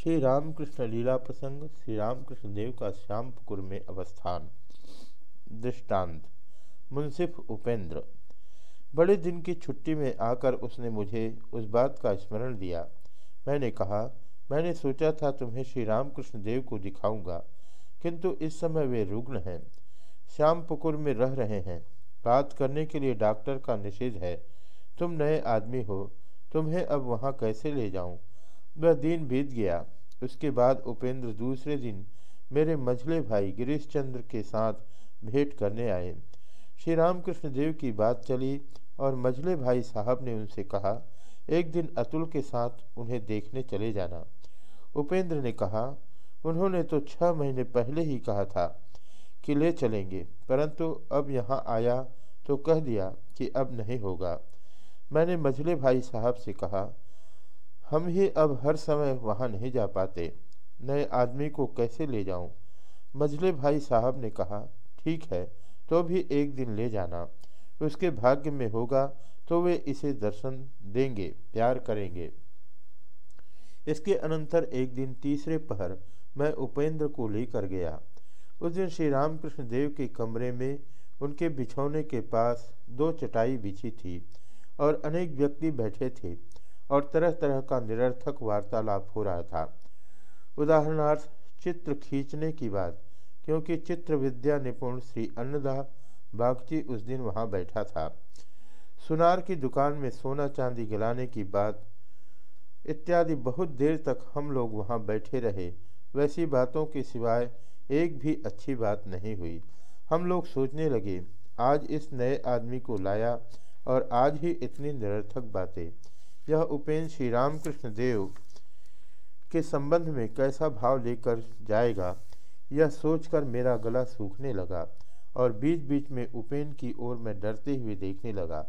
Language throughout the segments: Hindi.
श्री रामकृष्ण लीला प्रसंग, श्री रामकृष्ण देव का श्यामपुकुर में अवस्थान। दृष्टांत मुंसिफ उपेंद्र। बड़े दिन की छुट्टी में आकर उसने मुझे उस बात का स्मरण दिया। मैंने कहा, मैंने सोचा था तुम्हें श्री रामकृष्ण देव को दिखाऊँगा, किंतु इस समय वे रुग्ण हैं। श्यामपुकुर में रह रहे हैं। बात करने के लिए डॉक्टर का निषेध है। तुम नए आदमी हो। तुम्हें अब वहाँ कैसे ले जाऊँ? वह दिन बीत गया। उसके बाद उपेंद्र दूसरे दिन मेरे मझले भाई गिरीश चंद्र के साथ भेंट करने आए। श्री रामकृष्ण देव की बात चली और मझले भाई साहब ने उनसे कहा, एक दिन अतुल के साथ उन्हें देखने चले जाना। उपेंद्र ने कहा, उन्होंने तो छः महीने पहले ही कहा था कि ले चलेंगे, परंतु अब यहाँ आया तो कह दिया कि अब नहीं होगा। मैंने मझले भाई साहब से कहा हम ही अब हर समय वहाँ नहीं जा पाते। नए आदमी को कैसे ले जाऊँ? मझले भाई साहब ने कहा, ठीक है तो भी एक दिन ले जाना। उसके भाग्य में होगा तो वे इसे दर्शन देंगे, प्यार करेंगे। इसके अनंतर एक दिन तीसरे पहर मैं उपेंद्र को लेकर गया। उस दिन श्री रामकृष्ण देव के कमरे में उनके बिछौने के पास दो चटाई बिछी थी और अनेक व्यक्ति बैठे थे। और तरह तरह का निरर्थक वार्तालाप हो रहा था। उदाहरणार्थ, चित्र खींचने की बात, क्योंकि चित्र विद्या निपुण श्री अन्नदा बागची उस दिन वहाँ बैठा था। सुनार की दुकान में सोना चांदी गलाने की बात, इत्यादि बहुत देर तक हम लोग वहाँ बैठे रहे, वैसी बातों के सिवाय एक भी अच्छी बात नहीं हुई। हम लोग सोचने लगे, आज इस नए आदमी को लाया और आज ही इतनी निरर्थक बातें। यह उपेन्द्र श्री रामकृष्ण देव के संबंध में कैसा भाव लेकर जाएगा, यह सोचकर मेरा गला सूखने लगा और बीच बीच में उपेन्द्र की ओर मैं डरते हुए देखने लगा।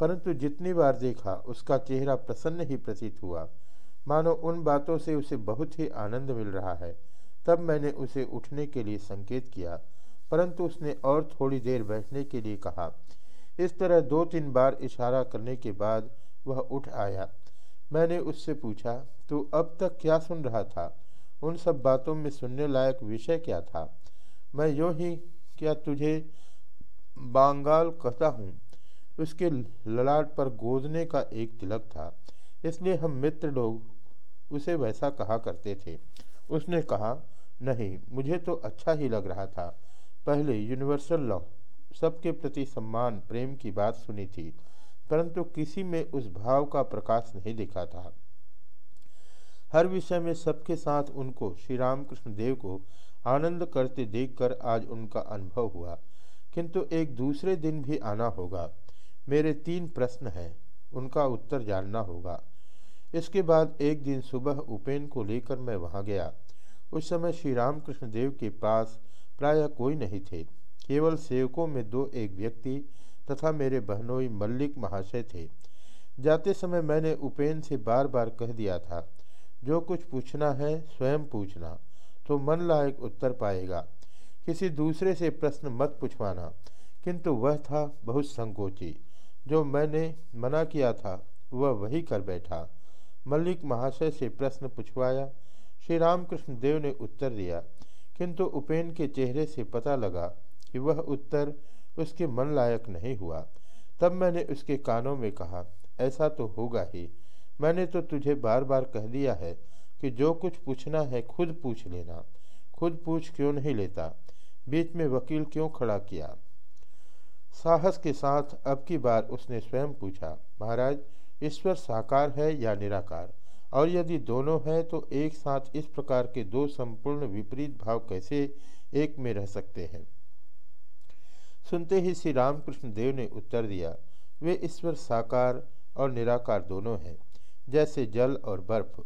परंतु जितनी बार देखा, उसका चेहरा प्रसन्न ही प्रतीत हुआ। मानो उन बातों से उसे बहुत ही आनंद मिल रहा है। तब मैंने उसे उठने के लिए संकेत किया, परंतु उसने और थोड़ी देर बैठने के लिए कहा। इस तरह दो तीन बार इशारा करने के बाद वह उठ आया। मैंने उससे पूछा, तू अब तक क्या सुन रहा था? उन सब बातों में सुनने लायक विषय क्या था? मैं यूँ ही क्या तुझे बांगाल कहता हूँ? उसके ललाट पर गोदने का एक तिलक था। इसलिए हम मित्र लोग उसे वैसा कहा करते थे। उसने कहा, नहीं, मुझे तो अच्छा ही लग रहा था। पहले यूनिवर्सल लॉ सबके प्रति सम्मान, प्रेम की बात सुनी थी। परंतु किसी में उस भाव का प्रकाश नहीं दिखा था हर विषय में सबके साथ उनको श्री रामकृष्ण देव को आनंद करते देखकर आज उनका अनुभव हुआ। किंतु एक दूसरे दिन भी आना होगा। मेरे तीन प्रश्न हैं, उनका उत्तर जानना होगा। इसके बाद एक दिन सुबह उपेन को लेकर मैं वहाँ गया। उस समय श्री रामकृष्ण देव के पास प्रायः कोई नहीं थे। केवल सेवकों में दो एक व्यक्ति तथा मेरे बहनोई मल्लिक महाशय थे। जाते समय मैंने उपेन से बार बार कह दिया था, जो कुछ पूछना है, स्वयं पूछना तो मन लायक उत्तर पाएगा। किसी दूसरे से प्रश्न मत पूछवाना। किंतु वह था बहुत संकोची। जो मैंने मना किया था, वह वही कर बैठा। मल्लिक महाशय से प्रश्न पूछवाया। श्री रामकृष्ण देव ने उत्तर दिया। किंतु उपेन के चेहरे से पता लगा कि वह उत्तर उसके मन लायक नहीं हुआ। तब मैंने उसके कानों में कहा, ऐसा तो होगा ही। मैंने तो तुझे बार बार कह दिया है कि जो कुछ पूछना है खुद पूछ लेना। खुद पूछ क्यों नहीं लेता? बीच में वकील क्यों खड़ा किया? साहस के साथ अब की बार उसने स्वयं पूछा, महाराज, ईश्वर साकार है या निराकार? और यदि दोनों हैं तो एक साथ इस प्रकार के दो संपूर्ण विपरीत भाव कैसे एक में रह सकते हैं? सुनते ही श्री रामकृष्ण देव ने उत्तर दिया, वे ईश्वर साकार और निराकार दोनों हैं, जैसे जल और बर्फ़।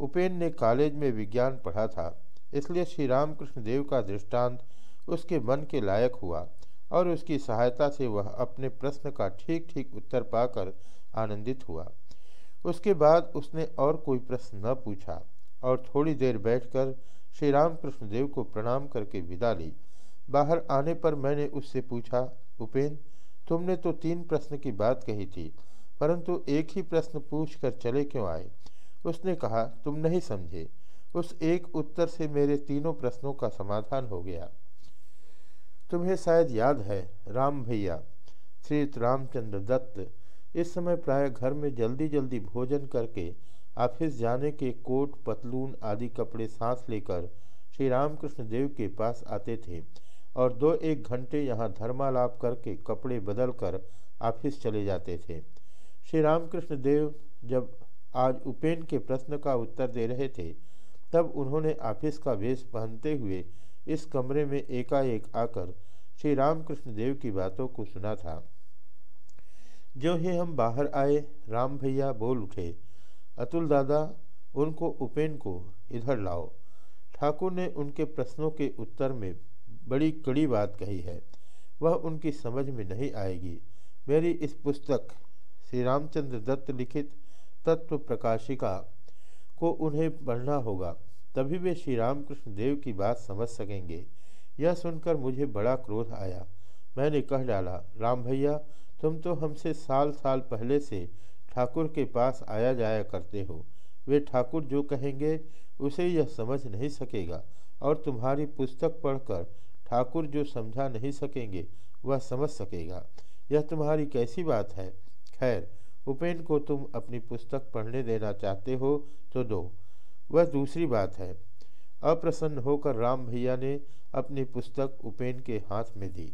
उपेन ने कॉलेज में विज्ञान पढ़ा था, इसलिए श्री रामकृष्ण देव का दृष्टांत उसके मन के लायक हुआ और उसकी सहायता से वह अपने प्रश्न का ठीक ठीक उत्तर पाकर आनंदित हुआ। उसके बाद उसने और कोई प्रश्न न पूछा और थोड़ी देर बैठकर श्री रामकृष्ण देव को प्रणाम करके विदा ली। बाहर आने पर मैंने उससे पूछा, उपेन, तुमने तो तीन प्रश्न की बात कही थी, परंतु एक ही प्रश्न पूछ कर चले क्यों आए? उसने कहा, तुम नहीं समझे। उस एक उत्तर से मेरे तीनों प्रश्नों का समाधान हो गया। तुम्हें शायद याद है, राम भैया श्री रामचंद्र दत्त, इस समय प्राय घर में जल्दी जल्दी भोजन करके, ऑफ़िस जाने के कोट, पतलून आदि कपड़े सांस लेकर, श्री रामकृष्ण देव के पास आते थे। और दो एक घंटे यहाँ धर्मालाप करके कपड़े बदल कर ऑफ़िस चले जाते थे। श्री रामकृष्ण देव जब आज उपेन के प्रश्न का उत्तर दे रहे थे, तब उन्होंने ऑफ़िस का वेश पहनते हुए इस कमरे में एकाएक आकर श्री रामकृष्ण देव की बातों को सुना था। जो ही हम बाहर आए, राम भैया बोल उठे, अतुल दादा, उनको उपेन को इधर लाओ। ठाकुर ने उनके प्रश्नों के उत्तर में बड़ी कड़ी बात कही है। वह उनकी समझ में नहीं आएगी। मेरी इस पुस्तक, श्री रामचंद्र दत्त लिखित तत्व प्रकाशिका को उन्हें पढ़ना होगा, तभी वे श्री रामकृष्ण देव की बात समझ सकेंगे। यह सुनकर मुझे बड़ा क्रोध आया। मैंने कह डाला, राम भैया, तुम तो हमसे साल साल पहले से ठाकुर के पास आया जाया करते हो। वे ठाकुर जो कहेंगे, उसे यह समझ नहीं सकेगा और तुम्हारी पुस्तक पढ़कर ठाकुर जो समझा नहीं सकेंगे, वह समझ सकेगा। यह तुम्हारी कैसी बात है? खैर उपेन को तुम अपनी पुस्तक पढ़ने देना चाहते हो तो दो। वह दूसरी बात है। अप्रसन्न होकर राम भैया ने अपनी पुस्तक उपेन के हाथ में दी।